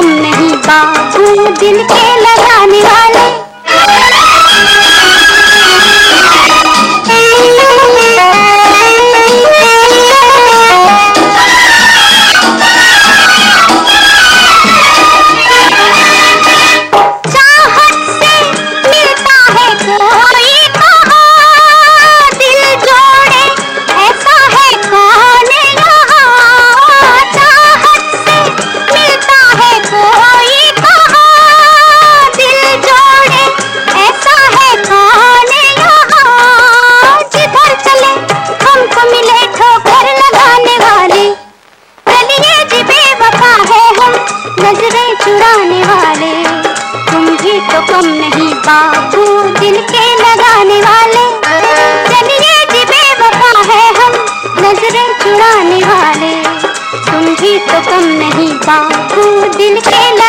भी तो कम नहीं बाबू दिल के लगाने वाले तो कम नहीं बाबू दिल के ला